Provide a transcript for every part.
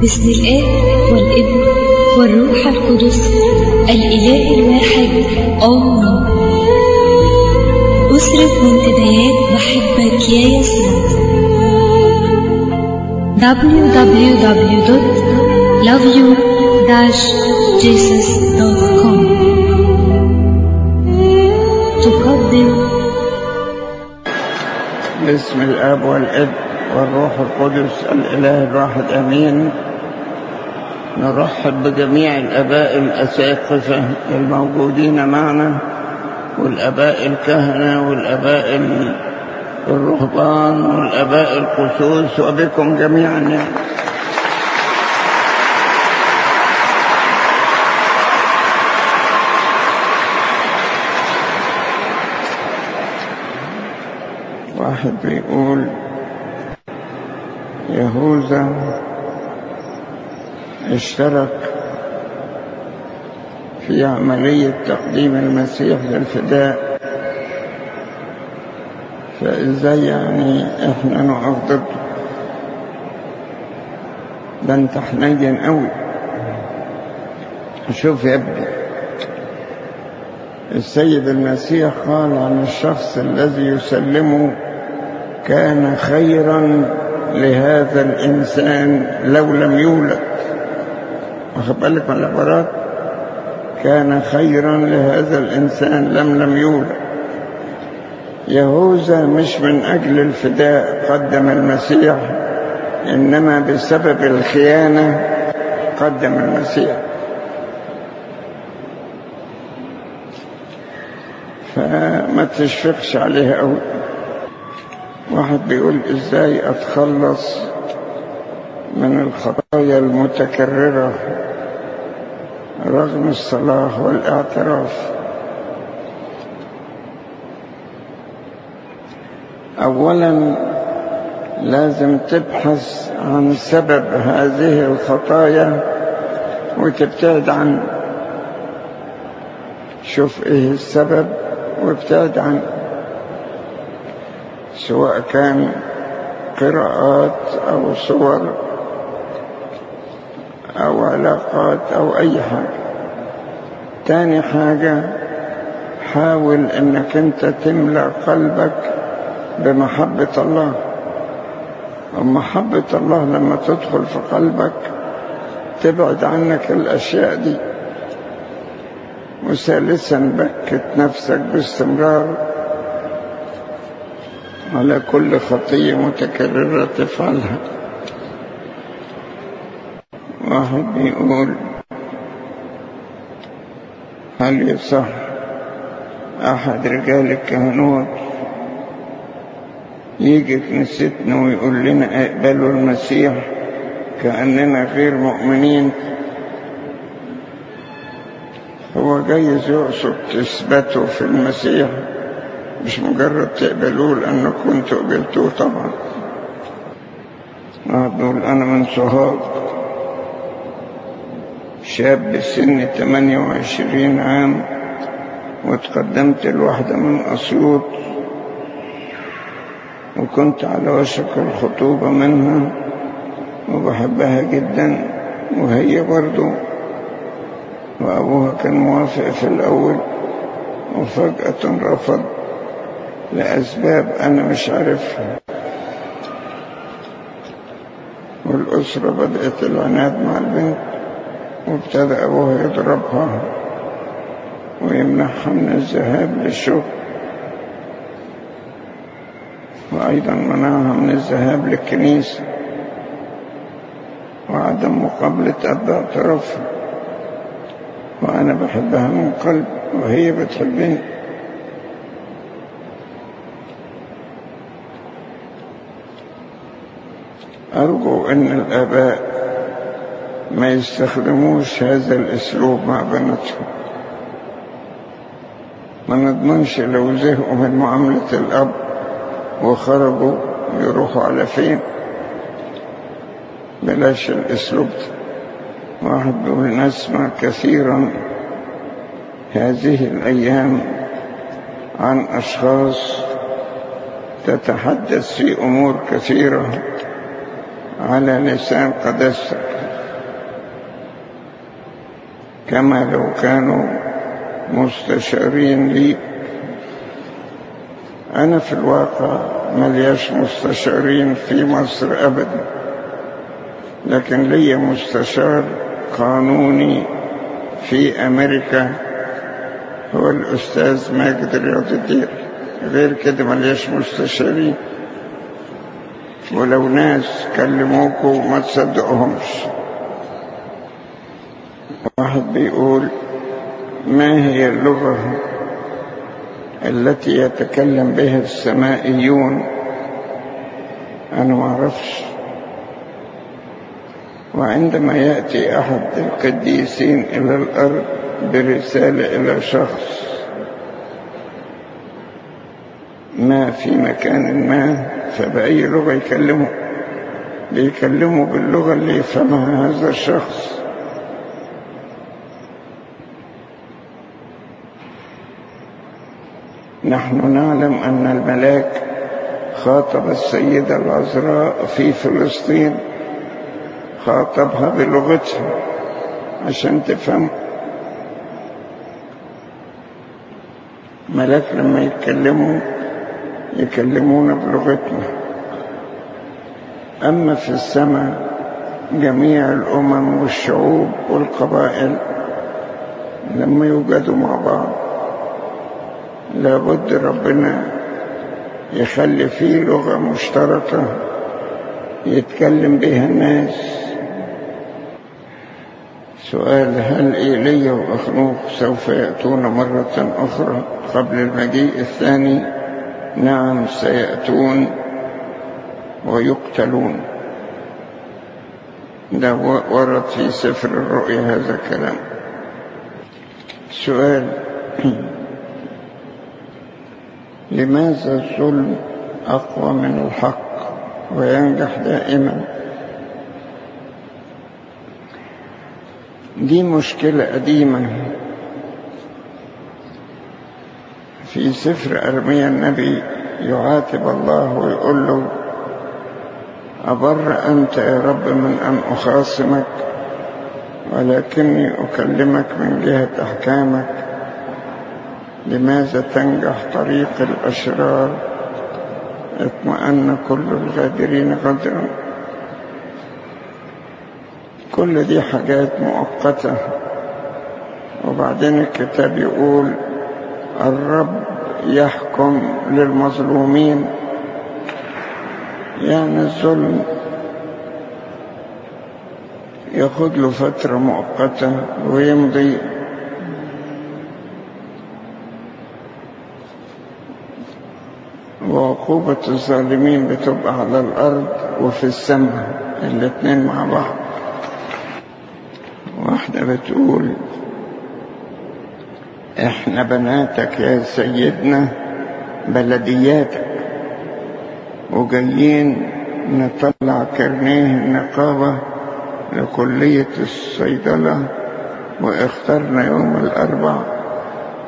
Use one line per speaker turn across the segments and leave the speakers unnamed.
باسم الآب والابن والروح القدس الإله الواحد. آمين. أسرة منتديات بحبك يا يسوع. www.loveyou-jesus.com تقدم.
باسم الآب والابن والروح القدس الإله الواحد آمين. نرحب بجميع الآباء الاساقفه الموجودين معنا والآباء الكهنة والآباء الرهبان والآباء القسوس وبكم جميعا يعني. واحد بيقول يهوذا اشترك في عملية تقديم المسيح للفداء. فإزاي يعني إحنا نقف ضده ده انت حنين قوي. شوف يا ابني السيد المسيح قال عن الشخص الذي يسلمه كان خيرا لهذا الإنسان لو لم يولد. واخد بالك من العبارات كان خيرا لهذا الإنسان لم لم يولد. يهوذا مش من أجل الفداء قدم المسيح إنما بسبب الخيانة قدم المسيح. فما تشفقش عليها قوي واحد بيقول إزاي أتخلص من الخطايا المتكررة؟ رغم الصلاح والاعتراف. اولا لازم تبحث عن سبب هذه الخطايا وتبتعد عنه شوف إيه السبب وابتعد عنه سواء كان قراءات أو صور أو علاقات أو أي حاجة. تاني حاجة حاول أنك أنت تملأ قلبك بمحبة الله. ومحبة الله لما تدخل في قلبك تبعد عنك الأشياء دي. وثالثا بكت نفسك باستمرار على كل خطية متكررة تفعلها. واحد بيقول هل يصح أحد رجال الكهنوت يجي كنيستنا ويقول لنا اقبلوا المسيح كأننا غير مؤمنين؟ هو جايز يقصد تثبته في المسيح. مش مجرد تقبلوه لأن كنت قبلتوه طبعا. أقول أنا من سوهاج شاب سن 28 عام وتقدمت لواحدة من أسيوط وكنت على وشك الخطوبة منها وبحبها جدا وهي برضو وأبوها كان موافق في الأول وفجأة رفض لأسباب أنا مش عارفها. والأسرة بدأت العناد مع البنت. وابتدى أبوها يضربها ويمنعها من الذهاب للشغل. وأيضا منعها من الذهاب للكنيسة. وعدم مقابلة أب اعترافها وأنا بحبها من قلب وهي بتحبني. أرجو أن الآباء ما يستخدموش هذا الأسلوب مع بناتهم. ما نضمنش لو زهقوا من معاملة الأب وخرجوا يروحوا على فين. بلاش الأسلوب ده. واحد نسمع كثيرا هذه الأيام عن أشخاص تتحدث في أمور كثيرة على لسان قدستك كما لو كانوا مستشارين لي. أنا في الواقع ملياش مستشارين في مصر أبدا. لكن لي مستشار قانوني في أمريكا هو الأستاذ ماجد رياض الدين. غير كده ملياش مستشارين. ولو ناس كلموكوا ما تصدقهمش. واحد بيقول ما هي اللغة التي يتكلم بها السمائيون؟ أنا ما أعرفش. وعندما يأتي أحد القديسين إلى الأرض برسالة إلى شخص ما في مكان ما فبأي لغة يكلمه؟ بيكلمه باللغة اللي يفهمها هذا الشخص. نحن نعلم أن الملاك خاطب السيدة العذراء في فلسطين خاطبها بلغتها عشان تفهم. ملاك لما يتكلموا يكلمونا بلغتنا. أما في السماء جميع الأمم والشعوب والقبائل لما يوجدوا مع بعض. لابد ربنا يخلي فيه لغة مشتركة يتكلم بها الناس. سؤال هل إيليا وأخنوخ سوف يأتون مرة أخرى قبل المجيء الثاني؟ نعم سيأتون ويقتلون. ده ورد في سفر الرؤيا هذا الكلام. سؤال لماذا الظلم أقوى من الحق وينجح دائما؟ دي مشكلة قديمة في سفر أرميا النبي يعاتب الله ويقول له أبر أنت يا رب من أن أخاصمك ولكني أكلمك من جهة أحكامك. لماذا تنجح طريق الأشرار؟ اطمأن كل الغادرين غدرا كل دي حاجات مؤقتة. وبعدين الكتاب يقول الرب يحكم للمظلومين. يعني الظلم ياخد له فترة مؤقتة ويمضي وعقوبة الظالمين بتبقى على الأرض وفي السماء الاتنين مع بعض. واحدة بتقول إحنا بناتك يا سيدنا بلدياتك وجايين نطلع كرنيه النقابة لكلية الصيدلة واخترنا يوم الأربع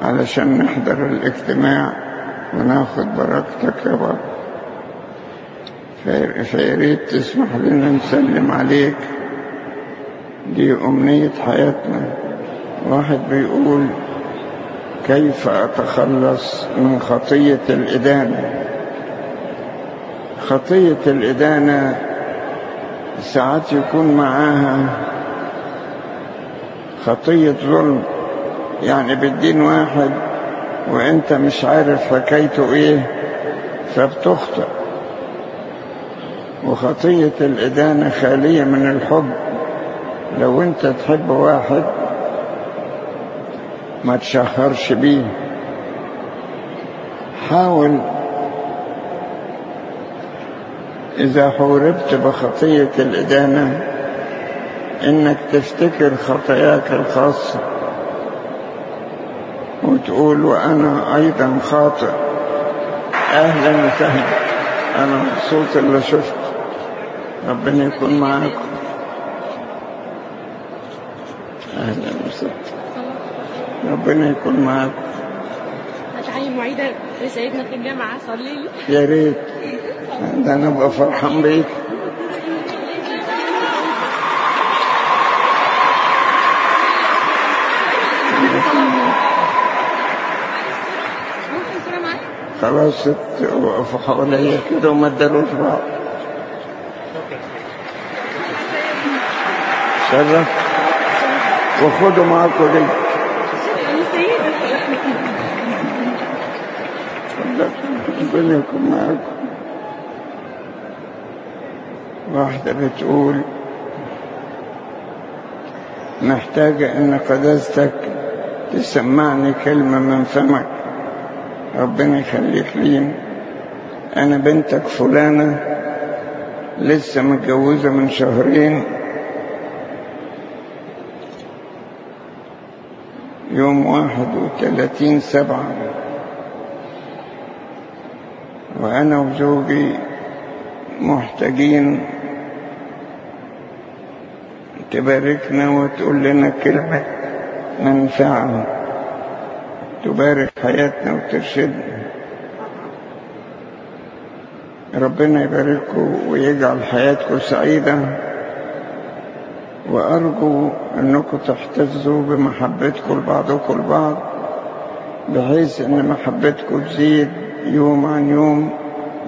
علشان نحضر الاجتماع وناخد بركتك يا بابا فياريت تسمح لنا نسلم عليك. دي أمنية حياتنا. واحد بيقول كيف أتخلص من خطية الإدانة؟ خطية الإدانة ساعات يكون معاها خطية ظلم. يعني بالدين واحد وانت مش عارف حكايته إيه فبتخطئ. وخطية الإدانة خالية من الحب. لو انت تحب واحد ما تشهرش بيه. حاول إذا حوربت بخطية الإدانة إنك تفتكر خطاياك الخاصة. وتقول وأنا أيضا خاطئ. أهلا وسهلا. أنا مبسوط اللي شفت. ربنا يكون معاكم. أهلا وسهلا. ربنا يكون معاكم.
هتعين معيدة لسيدنا في الجامعة صلي لي.
يا ريت. ده أنا أبقى فرحان بيك. خلاص وقفوا حواليا كده وما ادالوش بعض شرف وخدوا معاكم دي ربنا يكون معاكم واحدة بتقول محتاجة أن قداستك تسمعني كلمة من فمك. ربنا يخليك لي أنا بنتك فلانة لسه متجوزة من شهرين. يوم واحد وثلاثين سبعة. وأنا وزوجي محتاجين تباركنا وتقول لنا كلمة منفعة. تبارك حياتنا وترشدنا. ربنا يبارككم ويجعل حياتكم سعيدة. وأرجو أنكم تحتفظوا بمحبتكم لبعضكم البعض بحيث أن محبتكم تزيد يوم عن يوم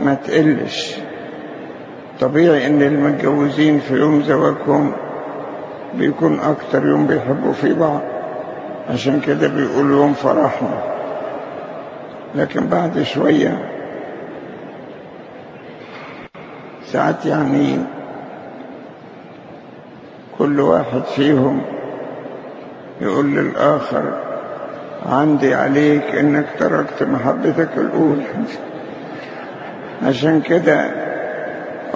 ما تقلش. طبيعي أن المتجوزين في يوم زواجهم بيكون أكتر يوم بيحبوا في بعض. عشان كده بيقولوا يوم فرحنا لكن بعد شوية ساعات يعني كل واحد فيهم يقول للآخر عندي عليك إنك تركت محبتك الأولى. عشان كده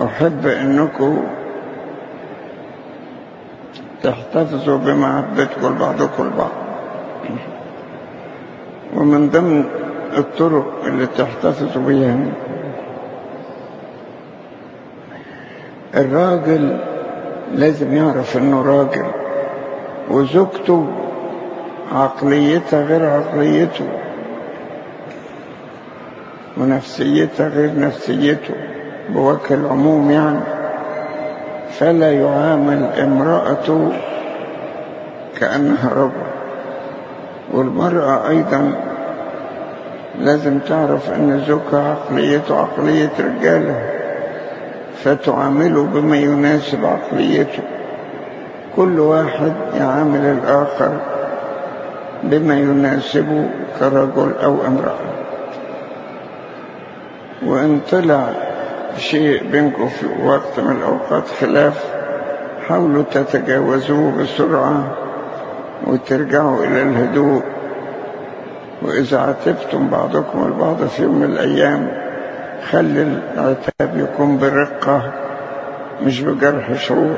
أحب إنكم تحتفظوا بمحبتكم لبعضكم البعض. ومن ضمن الطرق اللي تحتفظوا بيها الراجل لازم يعرف إنه راجل وزوجته عقليتها غير عقليته ونفسيتها غير نفسيته بوجه العموم يعني. فلا يعامل امرأته كأنها رجل. والمرأة أيضا لازم تعرف أن زوجها عقليته عقلية رجالة فتعامله بما يناسب عقليته. كل واحد يعامل الآخر بما يناسبه كرجل أو امرأة. وإن طلع شيء بينكم في وقت من الأوقات خلاف حاولوا تتجاوزوه بسرعة. وترجعوا إلى الهدوء. وإذا عاتبتم بعضكم البعض في يوم من الأيام خلي العتاب يكون برقة مش بجرح شعور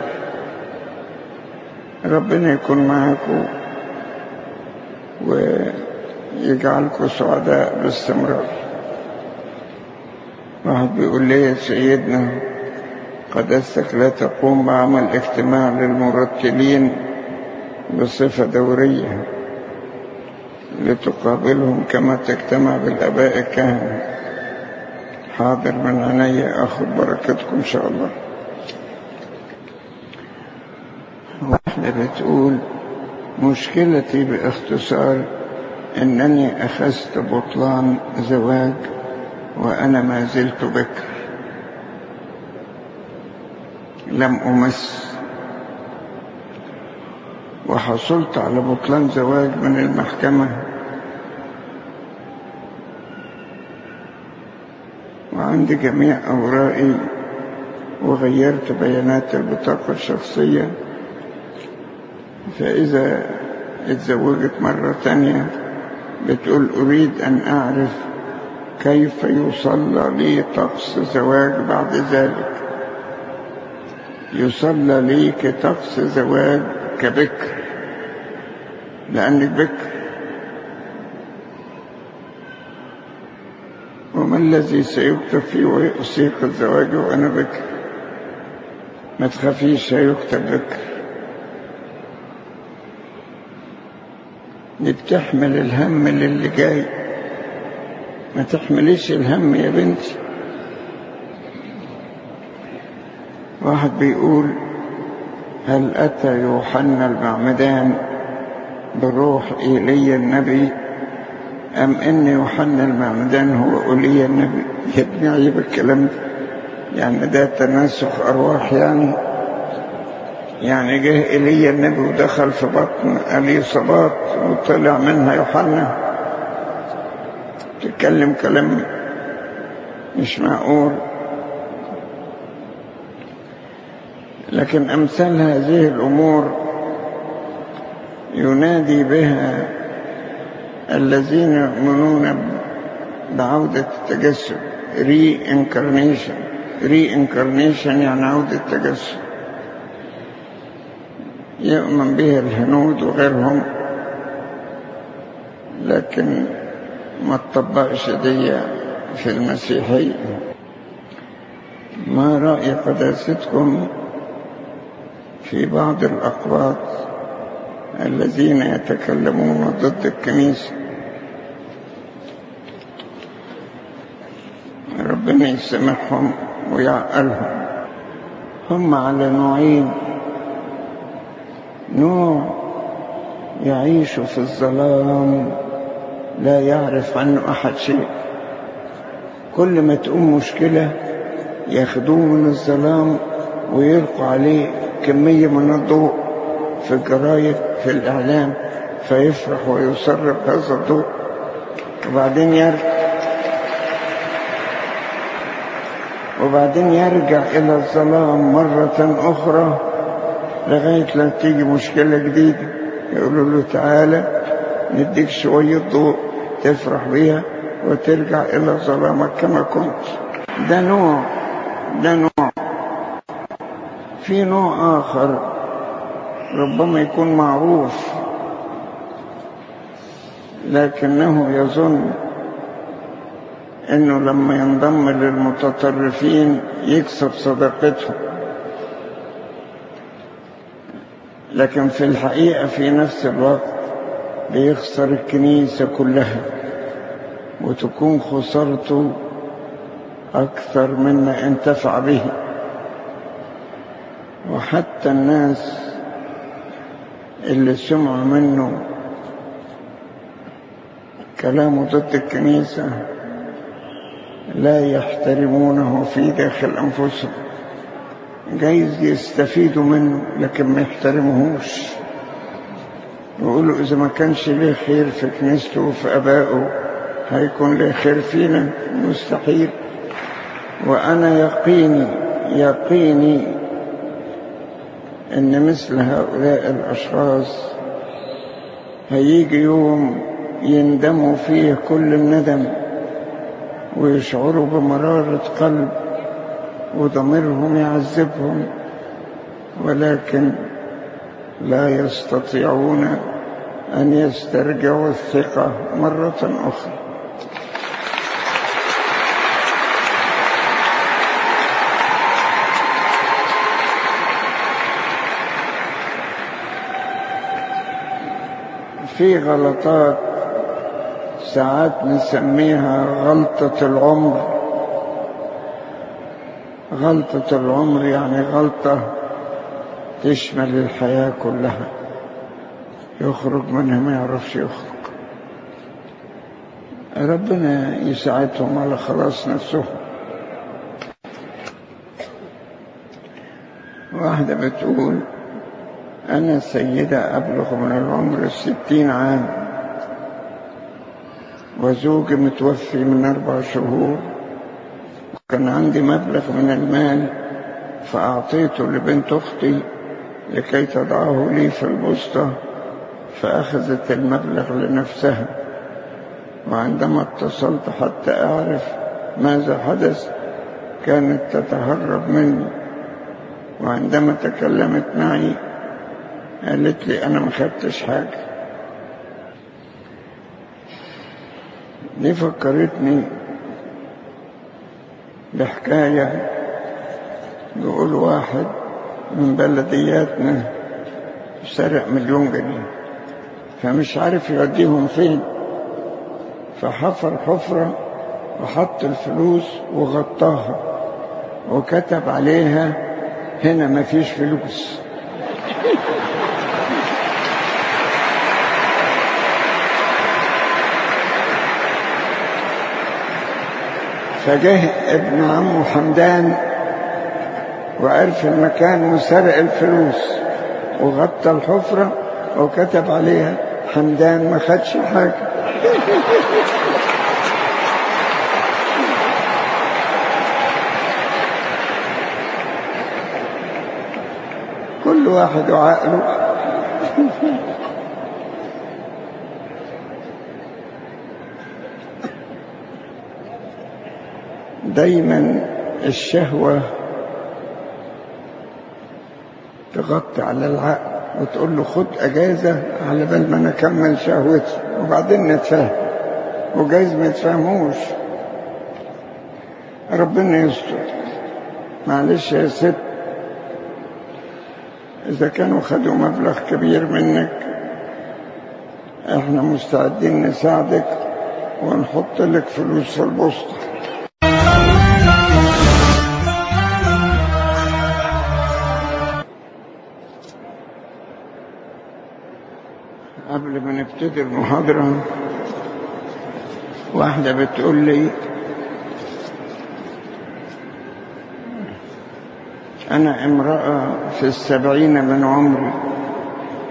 ربنا يكون معاكم ويجعلكم سعداء باستمرار. واحد بيقول لي يا سيدنا قدستك لا تقوم بعمل اجتماع للمرتلين بصفة دورية لتقابلهم كما تجتمع بالآباء الكهنة. حاضر من عيني أخذ بركتكم إن شاء الله. واحدة بتقول مشكلتي باختصار أنني أخذت بطلان زواج وأنا ما زلت بكر. لم أمس وحصلت على بطلان زواج من المحكمة. وعندي جميع أوراقي وغيرت بيانات البطاقة الشخصية. فإذا اتزوجت مرة تانية بتقول أريد أن أعرف كيف يصلى لي طقس زواج بعد ذلك. يصلى لي كطقس زواج كبكر لأنك بكر وما الذي سيكتب فيه ويصيق الزواج وأنا بكر ما تخافيش هيكتب بكر دي بتحمل الهم للي جاي. ما تحمليش الهم يا بنتي. واحد بيقول هل أتى يوحنا المعمدان بروح إيليا النبي؟ أم إن يوحنا المعمدان هو أولي النبي؟ يا ابني عيب الكلام ده. يعني ده تناسخ أرواح يعني. يعني جه إيليا النبي ودخل في بطن أليصابات وطلع منها يوحنا. تتكلم كلام مش معقول. لكن أمثال هذه الأمور ينادي بها الذين يؤمنون بعودة التجسد. ري انكارنيشن يعني عودة التجسد. يؤمن به الهنود وغيرهم لكن ما تطبقش دي في المسيحية. ما رأي قداستكم؟ في بعض الأقباط الذين يتكلمون ضد الكنيسة. ربنا يسامحهم ويعقلهم. هم على نوعين. نوع يعيش في الظلام لا يعرف عنه أحد شيء. كل ما تقوم مشكلة ياخدوه من الظلام ويلقوا عليه كمية من الضوء في الجرايد في الإعلام فيفرح ويسر بهذا الضوء. وبعدين يرجع وبعدين يرجع إلى الظلام مرة أخرى لغاية لا تيجي مشكلة جديدة. يقولوا له تعالى نديك شوية ضوء تفرح بيها وترجع إلى ظلامك كما كنت. ده نوع ده نوع في نوع آخر. ربما يكون معروف. لكنه يظن إنه لما ينضم للمتطرفين يكسب صداقتهم لكن في الحقيقة في نفس الوقت بيخسر الكنيسة كلها وتكون خسارته أكثر مما انتفع به. وحتى الناس اللي سمعوا منه كلامه ضد الكنيسة لا يحترمونه في داخل أنفسهم. جايز يستفيدوا منه لكن ما يحترموهوش. يقولوا إذا ما كانش ليه خير في كنيسته وفي أبائه هيكون ليه خير فينا؟ مستحيل. وأنا يقيني يقيني أن مثل هؤلاء الأشخاص هيجي يوم يندموا فيه كل الندم ويشعروا بمرارة قلب وضميرهم يعذبهم ولكن لا يستطيعون أن يسترجعوا الثقة مرة أخرى. في غلطات ساعات نسميها غلطة العمر. غلطة العمر يعني غلطة تشمل الحياة كلها. يخرج منها ما يعرفش يخرج. ربنا يساعدهم على خلاص نفسهم. واحدة بتقول أنا سيدة أبلغ من العمر الستين عام وزوجي متوفي من أربع شهور وكان عندي مبلغ من المال فأعطيته لبنت أختي لكي تضعه لي في البسطة فأخذت المبلغ لنفسها. وعندما اتصلت حتى أعرف ماذا حدث كانت تتهرب مني. وعندما تكلمت معي قالت لي أنا ما خدتش حاجة. دي فكرتني بحكاية بيقول واحد من بلدياتنا سرق مليون جنيه. فمش عارف يوديهم فين. فحفر حفرة وحط الفلوس وغطاها وكتب عليها هنا مفيش فلوس. فجه ابن عمه حمدان وعرف المكان وسرق الفلوس وغطى الحفرة وكتب عليها حمدان ما خدش حاجة. كل واحد وعقله. دايما الشهوة تغطي على العقل وتقول له خد أجازة على بال ما أنا أكمل شهوتي وبعدين نتفاهم. وجايز ما يتفهموش ربنا يستر. معلش يا ست. إذا كانوا خدوا مبلغ كبير منك إحنا مستعدين نساعدك ونحط لك فلوس في البوسطة. نبتدي المحاضرة. واحدة بتقول لي أنا امرأة في السبعين من عمري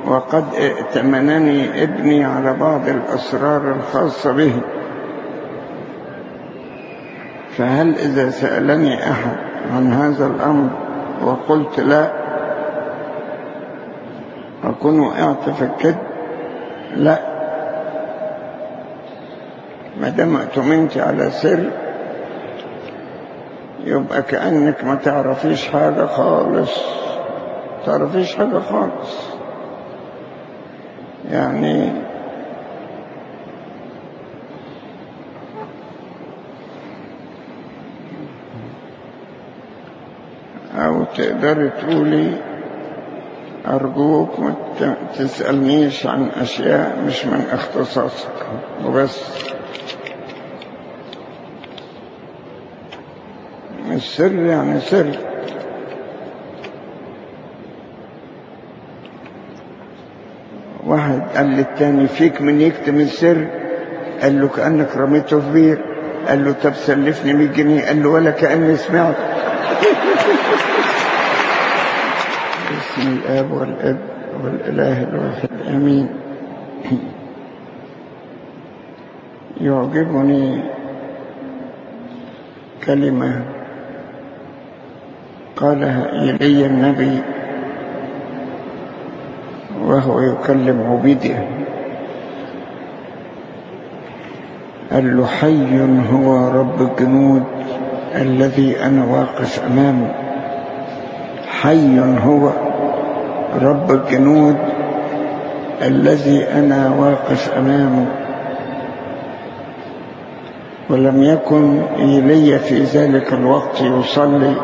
وقد ائتمنني ابني على بعض الأسرار الخاصة به. فهل إذا سألني أحد عن هذا الأمر وقلت لا أكون وقعت في الكذب لا. ما دام اؤتمنت على سر يبقى كأنك ما تعرفيش حاجة خالص. تعرفيش حاجة خالص. يعني أو تقدري تقولي أرجوك ما تسألنيش عن أشياء مش من اختصاصك. وبس. السر يعني سر. واحد قال للتاني فيك من يكتم السر. قال له كأنك رميته في بير قال له طب سلفني 100 جنيه. قال له ولا كأني سمعت. بسم الآب والأب والإله الواحد. آمين. يعجبني كلمة قالها إلي النبي وهو يكلم عبيده. قال له حي هو رب الجنود الذي أنا واقف أمامه. حي هو. رب الجنود الذي أنا واقف أمامه. ولم يكن إيليا في ذلك الوقت يصلي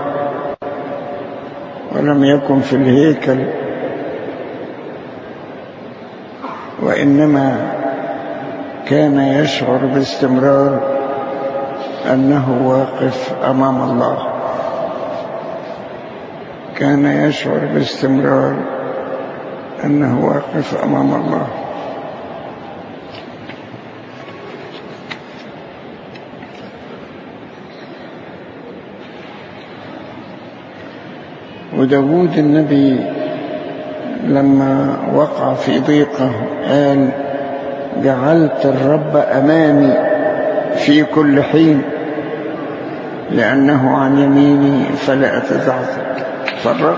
ولم يكن في الهيكل وإنما كان يشعر باستمرار أنه واقف أمام الله. كان يشعر باستمرار أنه واقف أمام الله. وداود النبي لما وقع في ضيقة قال جعلت الرب أمامي في كل حين لأنه عن يميني فلا أتزعزع. فالرب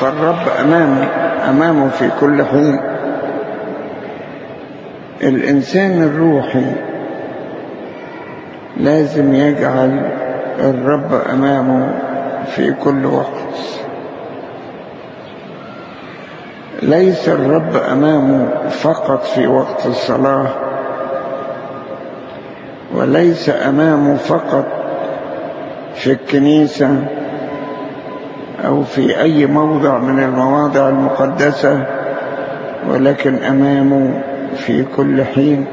فالرب أمامه أمامه في كل حين. الإنسان الروحي لازم يجعل الرب أمامه في كل وقت. ليس الرب أمامه فقط في وقت الصلاة وليس أمامه فقط في الكنيسة أو في أي موضع من المواضع المقدسة ولكن أمامه في كل حين.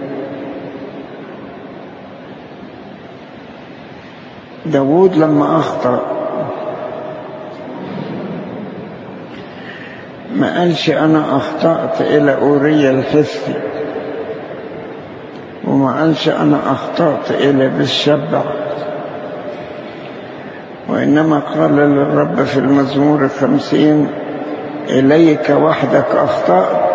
داود لما أخطأ ما قالش أنا أخطأت إلى أوريا الحسي وما قالش أنا أخطأت إلى بالشبع. وإنما قال للرب في المزمور الخمسين إليك وحدك أخطأت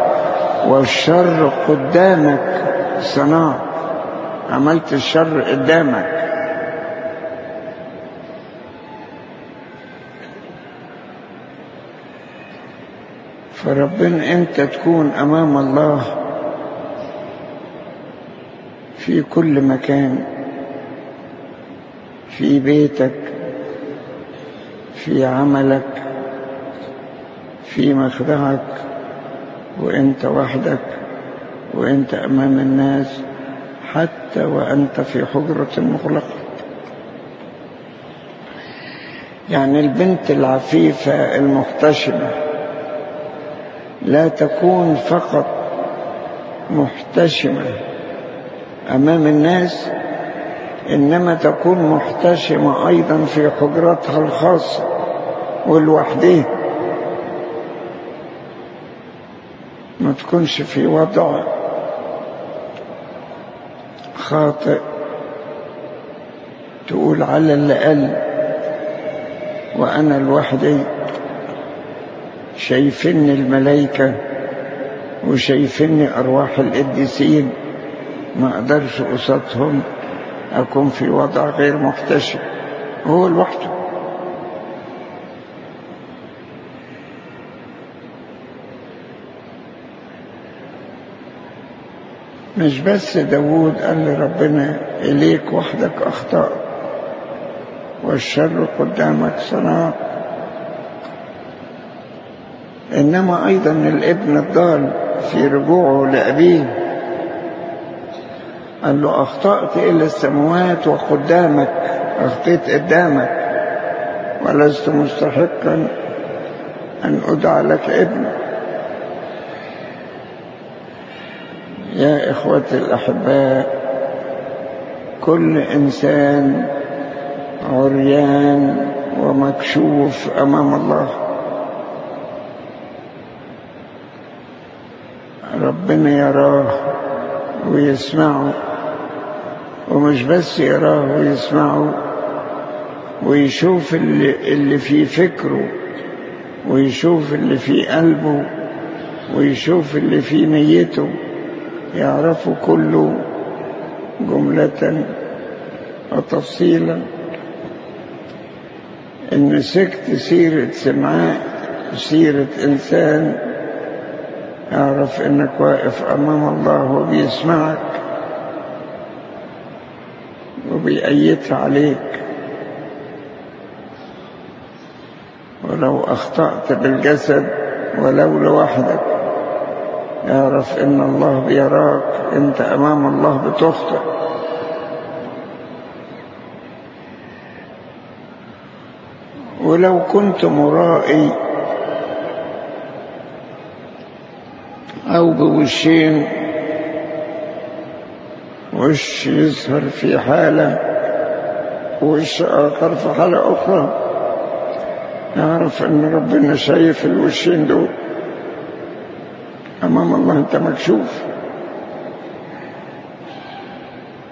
والشر قدامك صنعت عملت الشر قدامك. فربنا أنت تكون أمام الله في كل مكان في بيتك في عملك في مخدعك وأنت وحدك وأنت أمام الناس حتى وأنت في حجرة مغلقة. يعني البنت العفيفة المحتشمة لا تكون فقط محتشمة أمام الناس إنما تكون محتشمة أيضا في حجرتها الخاصة والوحدين ما تكونش في وضع خاطئ تقول على اللي قال وأنا لوحدي شايفني الملائكة وشايفني أرواح القديسين ما أقدرش قصادهم أكون في وضع غير محتشم هو لوحده. مش بس داود قال لربنا إليك وحدك أخطأ. والشر قدامك صنعت إنما أيضا الابن الضال في رجوعه لأبيه. قال له أخطأت إلى السماوات وقدامك أخطيت قدامك ولست مستحقا أن أدعى لك ابن يا إخوتي الأحباء كل إنسان عريان ومكشوف أمام الله. ربنا يراه ويسمعه. ومش بس يراه ويسمعه ويشوف اللي, اللي في فكره ويشوف اللي في قلبه ويشوف اللي في نيته يعرفه كله جملة وتفصيلا. إن مسكت سيرة سمعاء سيرة إنسان أعرف إنك واقف أمام الله وبيسمعك. وبيأيدها عليك. ولو أخطأت بالجسد ولو لوحدك. اعرف إن الله بيراك أنت أمام الله بتخطئ. ولو كنت مرائي أو بوشين وش يظهر في حالة وش آخر في حالة أخرى. نعرف أن ربنا شايف الوشين دول. أمام الله أنت مكشوف.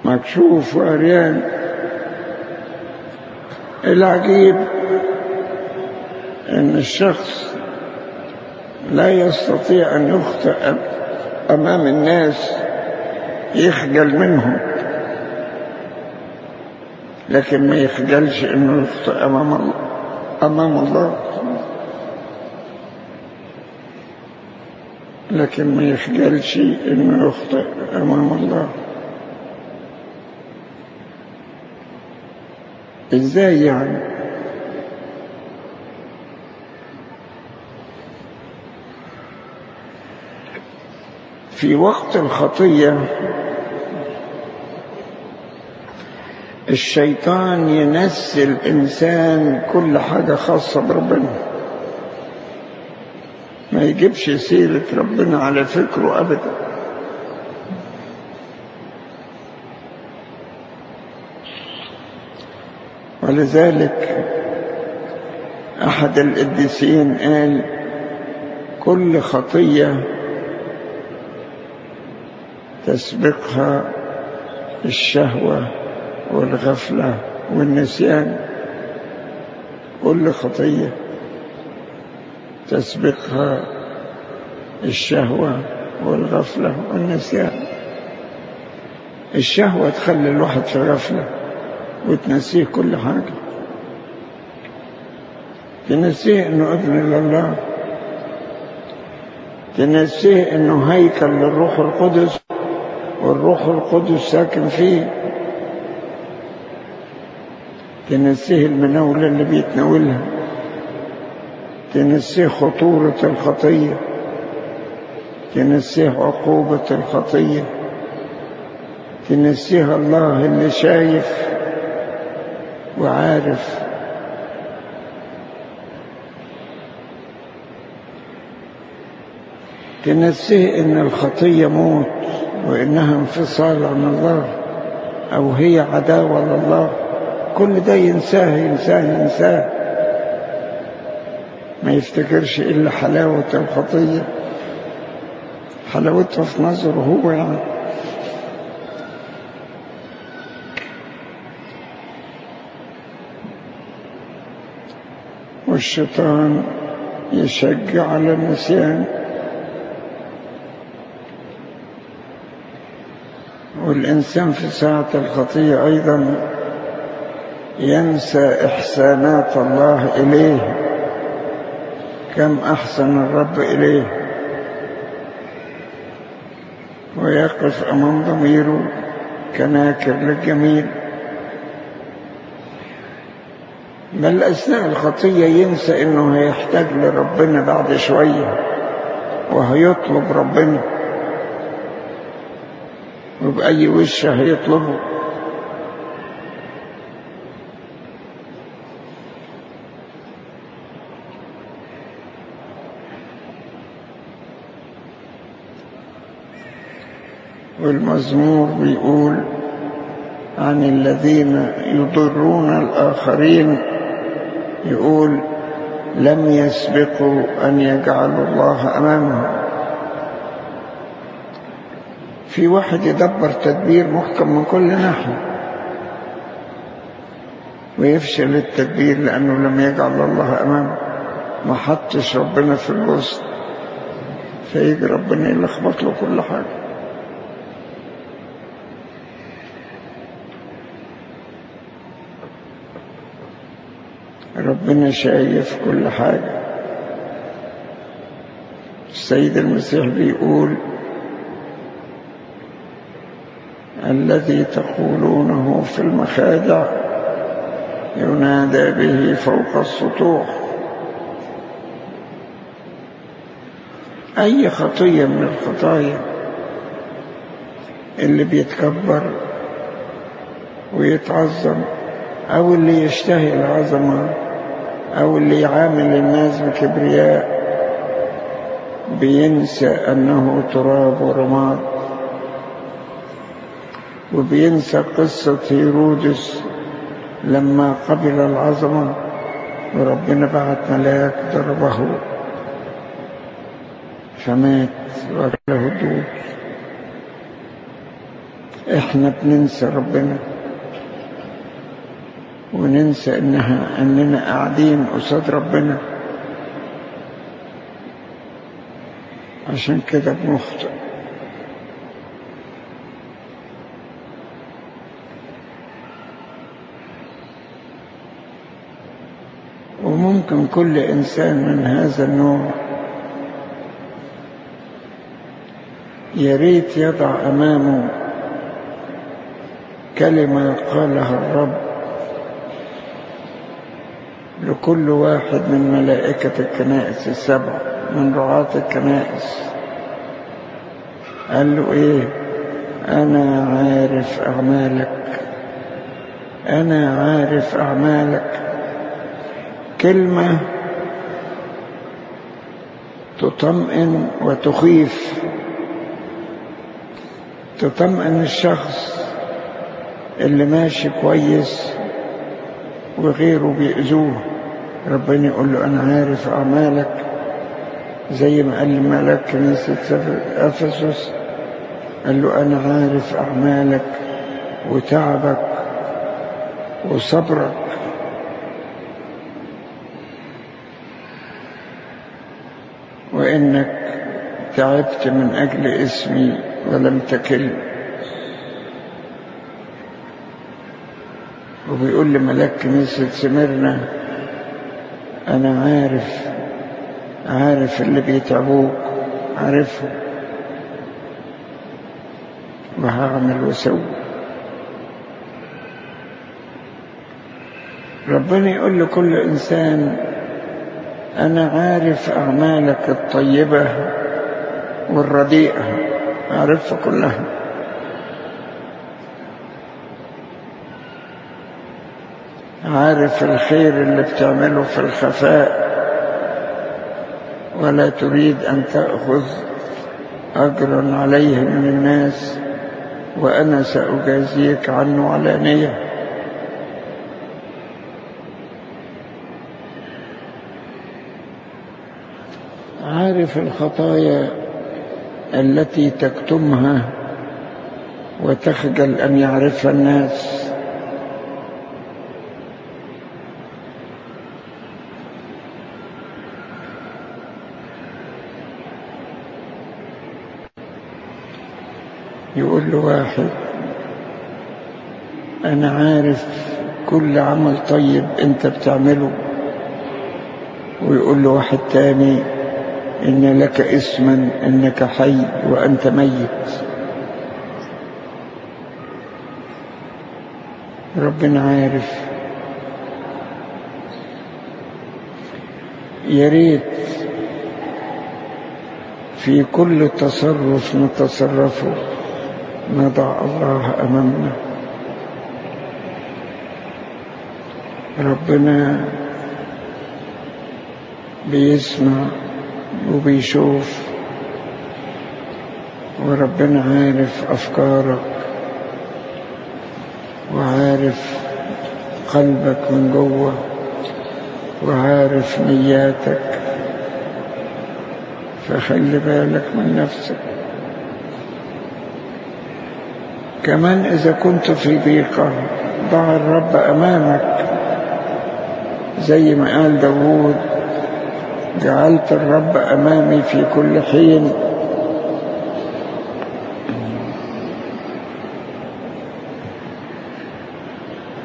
مكشوف وعريان العجيب أن الشخص لا يستطيع أن يخطئ أمام الناس. يخجل منهم. لكن ما يخجلش أنه يخطئ أمام الله. أمام الله. لكن ما يخجلش أنه يخطئ أمام الله. إزاي يعني؟ في وقت الخطية الشيطان ينسي الإنسان كل حاجة خاصة بربنا. ما يجيبش سيرة ربنا على فكره أبدا. ولذلك أحد القديسين قال كل خطية تسبقها الشهوة والغفلة والنسيان كل خطية. تسبقها الشهوة والغفلة والنسيان. الشهوة تخلي الواحد في غفلة وتنسيه كل حاجة. تنسيه إنه ابن لله. تنسيه إنه هيكل للروح القدس. والروح القدس ساكن فيه. تنسيه المناولة اللي بيتناولها. تنسيه خطورة الخطية. تنسيه عقوبة الخطية. تنسيه الله اللي شايف وعارف. تنسيه إن الخطية موت. وإنها انفصال عن الله أو هي عداوة لله كل ده ينساه ينساه ينساه. ما يفتكرش إلا حلاوة الخطية. حلاوتها في نظره هو يعني. والشيطان يشجع على النسيان. والإنسان في ساعة الخطية أيضا ينسى إحسانات الله إليه. كم أحسن الرب إليه. ويقف أمام ضميره كناكر للجميل. بل أثناء الخطية ينسى إنه هيحتاج لربنا بعد شوية وهيطلب ربنا. وبأي وش هيطلبه والمزمور بيقول عن الذين يضرون الآخرين يقول لم يسبقوا أن يجعلوا الله أمامهم. في واحد يدبر تدبير محكم من كل ناحية. ويفشل التدبير لأنه لم يجعل الله أمامه. ما حطش ربنا في الوسط. فيجي ربنا يلخبط له كل حاجة. ربنا شايف كل حاجة. السيد المسيح بيقول الذي تقولونه في المخادع ينادى به فوق السطوح. أي خطية من الخطايا اللي بيتكبر ويتعظم أو اللي يشتهي العظمة أو اللي يعامل الناس بكبرياء بينسى أنه تراب ورماد وبينسى قصة هيرودس لما قبل العظمة وربنا بعت ملاك ضربه. فمات وأكله الدود إحنا بننسى ربنا. وننسى إنها إننا قاعدين قصاد ربنا. عشان كده بنخطئ. وممكن كل إنسان من هذا النوع. يا ريت يضع أمامه كلمة قالها الرب لكل واحد من ملائكة الكنائس السبع من رعاة الكنائس. قال له إيه؟ أنا عارف أعمالك. أنا عارف أعمالك. كلمة تطمئن وتخيف. تطمئن الشخص اللي ماشي كويس وغيره بيأذوه. ربنا يقول له أنا عارف أعمالك زي ما قال الملاك كنيسة أفسس. قال له أنا عارف أعمالك وتعبك وصبرك وإنك تعبت من أجل اسمي ولم تكل. وبيقول لملاك كنيسة سمرنا أنا عارف عارف اللي بيتعبوك عارفهم. وهعمل وأسوي. ربنا يقول لكل إنسان أنا عارف أعمالك الطيبة والرديئة عارفها كلها. عارف الخير اللي بتعمله في الخفاء ولا تريد أن تأخذ أجرا عليه من الناس وأنا سأجازيك عنه علانية عارف الخطايا التي تكتمها وتخجل أن يعرفها الناس. يقول له واحد أنا عارف كل عمل طيب أنت بتعمله. ويقول له واحد تاني إن لك اسما إنك حي وأنت ميت. ربنا عارف. يا ريت في كل تصرف نتصرفه نضع الله أمامنا. ربنا بيسمع وبيشوف. وربنا عارف أفكارك وعارف قلبك من جوه وعارف نياتك. فخلي بالك من نفسك. كمان إذا كنت في ضيقة ضع الرب أمامك زي ما قال داوود. جعلت الرب أمامي في كل حين.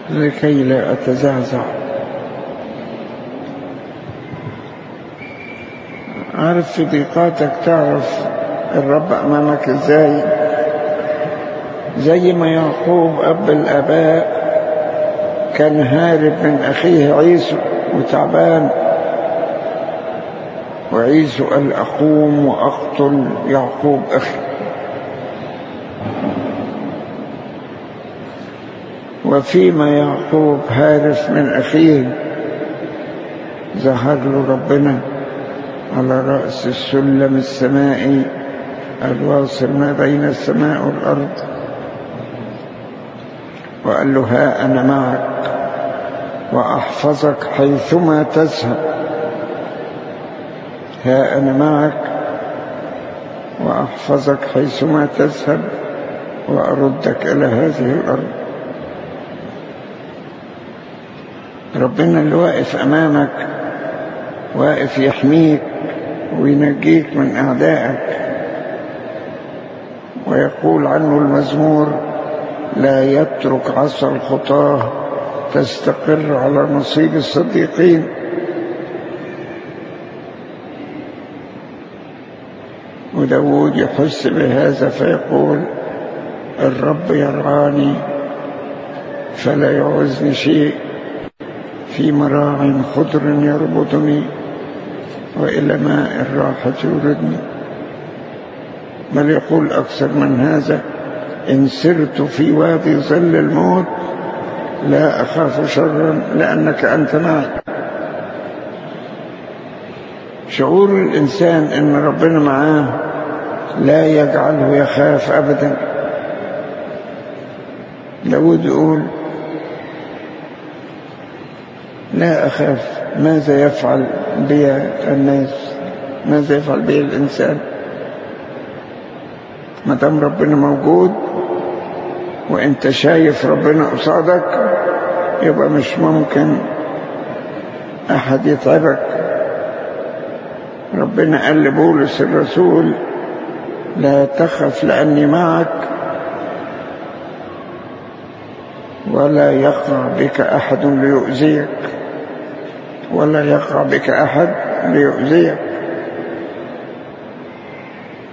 لكي لا أتزعزع. عارف في ضيقاتك تعرف الرب أمامك إزاي؟ زي ما يعقوب أب الآباء كان هارب من أخيه عيسو وتعبان. وعيسو قال أقوم وأقتل يعقوب أخي. وفيما يعقوب هارف من أخيه. ظهر له ربنا على رأس السلم السمائي الواصل ما بين السماء والأرض. وقال له ها أنا معك وأحفظك حيثما تذهب. ها أنا معك وأحفظك حيثما تذهب وأردك إلى هذه الأرض. ربنا اللي واقف أمامك واقف يحميك وينجيك من أعدائك ويقول عنه المزمور لا يترك عصا الخطاه تستقر على نصيب الصديقين. وداود يحس بهذا فيقول الرب يرعاني فلا يعوزني شيء في مراع خضر يربطني وإلى ماء الراحة يوردني بل يقول أكثر من هذا إن سرت في وادي ظل الموت لا أخاف شرا لأنك أنت معي. شعور الإنسان أن ربنا معاه لا يجعله يخاف أبدا. داود يقول لا أخاف ماذا يفعل بي الناس؟ ماذا يفعل بي الإنسان؟ ما دام ربنا موجود وانت شايف ربنا قصادك يبقى مش ممكن أحد يتعبك. ربنا قال لبولس الرسول لا تخف لأني معك ولا يقع بك أحد ليؤذيك ولا يقع بك أحد ليؤذيك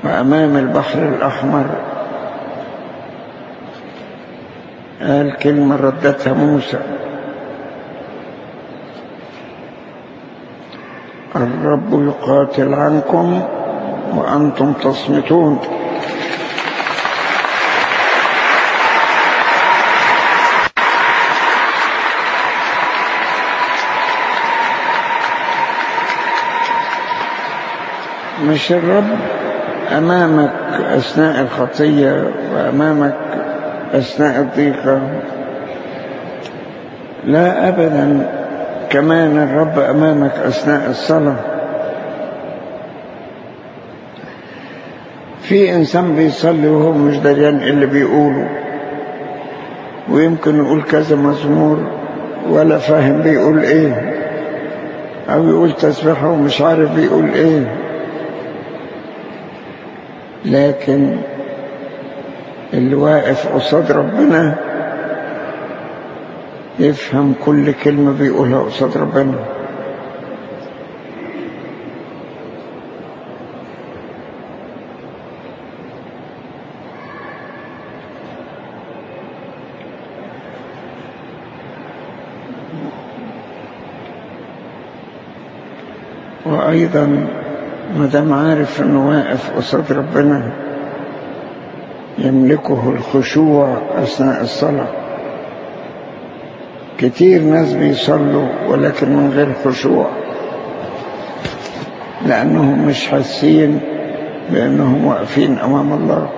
وأمام البحر الأحمر. قال كلمة ردتها موسى. الرب يقاتل عنكم وأنتم تصمتون. مش الرب أمامك أثناء الخطية وأمامك أثناء الضيقة. لا أبدا كمان الرب أمامك أثناء الصلاة. في إنسان بيصلي وهو مش دريان اللي بيقوله. ويمكن يقول كذا مزمور ولا فاهم بيقول إيه. أو يقول تسبيحة ومش عارف بيقول إيه. لكن اللي واقف قصاد ربنا يفهم كل كلمة بيقولها قصاد ربنا. وأيضا ما دام عارف إنه واقف قصاد ربنا يملكه الخشوع أثناء الصلاة. كتير ناس بيصلوا ولكن من غير خشوع لأنهم مش حاسين بأنهم واقفين أمام الله.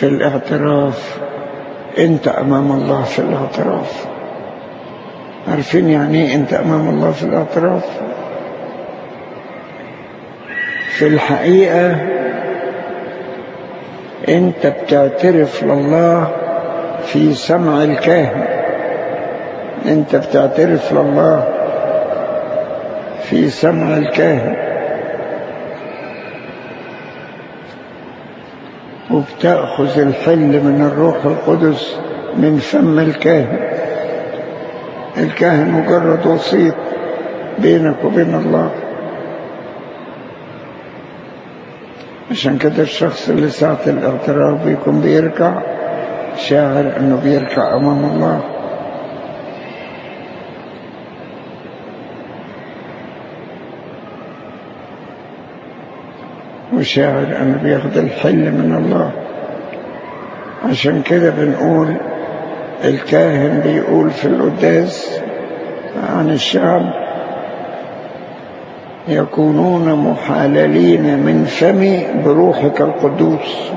في الاعتراف. انت امام الله في الاعتراف. عارفين يعني إيه انت امام الله في الاعتراف؟ في الحقيقة انت بتعترف لله في سمع الكاهن. انت بتعترف لله في سمع الكاهن. وبتأخذ الحل من الروح القدس من فم الكاهن. الكاهن مجرد وسيط بينك وبين الله. عشان كده الشخص اللي ساعة الاعتراف بيكون بيركع شاعر انه بيركع امام الله. وشاعر انه بياخد الحل من الله. عشان كده بنقول الكاهن بيقول في القداس عن الشعب يكونون محاللين من فمي بروحك القدوس.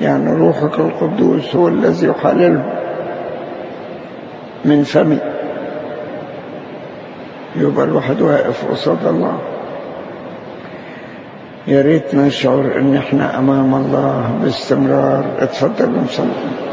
يعني روحك القدوس هو الذي يحللهم من فمي. يبقى الواحد واقف قصاد الله. يا ريت نشعر إن إحنا أمام الله باستمرار. اتفضلوا نصلي